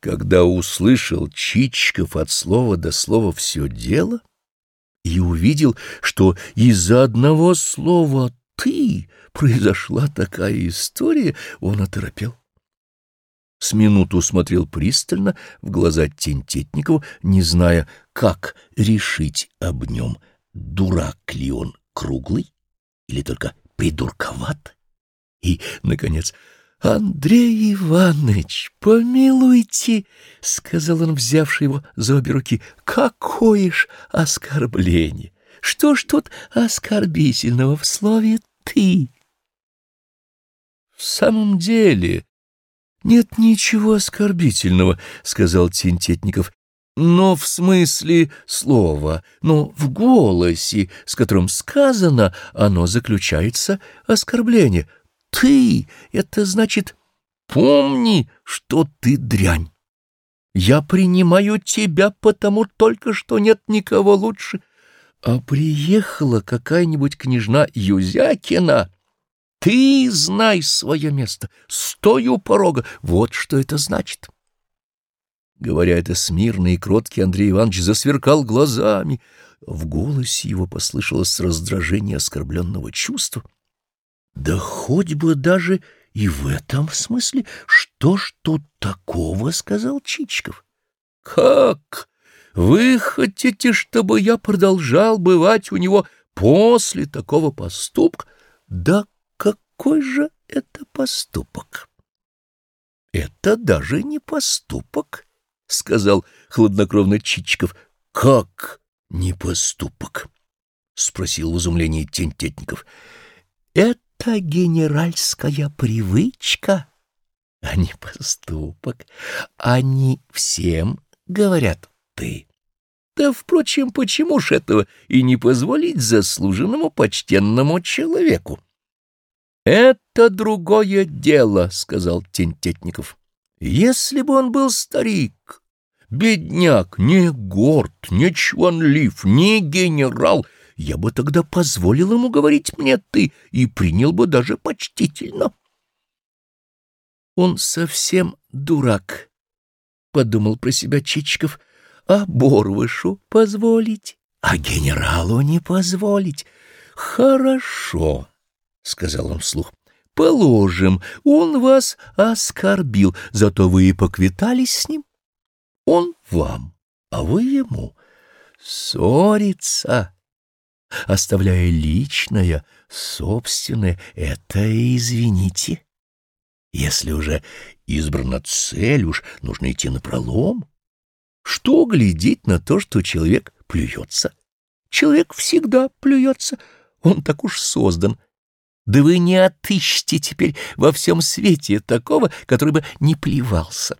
Когда услышал Чичиков от слова до слова все дело и увидел, что из-за одного слова «ты» произошла такая история, он оторопел. С минуту смотрел пристально в глаза Тентетникову, не зная, как решить об нем, дурак ли он круглый или только придурковат. И, наконец, «Андрей Иванович, помилуйте!» — сказал он, взявший его за обе руки. «Какое ж оскорбление! Что ж тут оскорбительного в слове «ты»?» «В самом деле нет ничего оскорбительного», — сказал Тинтетников. «Но в смысле слова, но в голосе, с которым сказано, оно заключается оскорбление. Ты — это значит, помни, что ты дрянь. Я принимаю тебя, потому только что нет никого лучше. А приехала какая-нибудь княжна Юзякина. Ты знай свое место, стой у порога. Вот что это значит. Говоря это смирно и кроткий, Андрей Иванович засверкал глазами. В голосе его послышалось раздражение оскорбленного чувства. Да хоть бы даже и в этом смысле. Что ж тут такого, — сказал Чичиков. — Как? Вы хотите, чтобы я продолжал бывать у него после такого поступка? Да какой же это поступок? — Это даже не поступок, — сказал хладнокровно Чичиков. — Как не поступок? — спросил в изумлении Тентетников. — Это это генеральская привычка, а не поступок. Они всем говорят «ты». Да, впрочем, почему ж этого и не позволить заслуженному почтенному человеку? «Это другое дело», — сказал Тентетников. «Если бы он был старик, бедняк, не горд, не чванлив, не генерал, я бы тогда позволил ему говорить мне «ты» и принял бы даже почтительно. Он совсем дурак, — подумал про себя Чичиков, — а Борвышу позволить, а генералу не позволить. Хорошо, — сказал он вслух. Положим, он вас оскорбил, зато вы и поквитались с ним. Он вам, а вы ему. Ссориться оставляя личное, собственное, это извините. Если уже избрана цель, уж нужно идти на пролом. Что глядеть на то, что человек плюется? Человек всегда плюется, он так уж создан. Да вы не отыщете теперь во всем свете такого, который бы не плевался.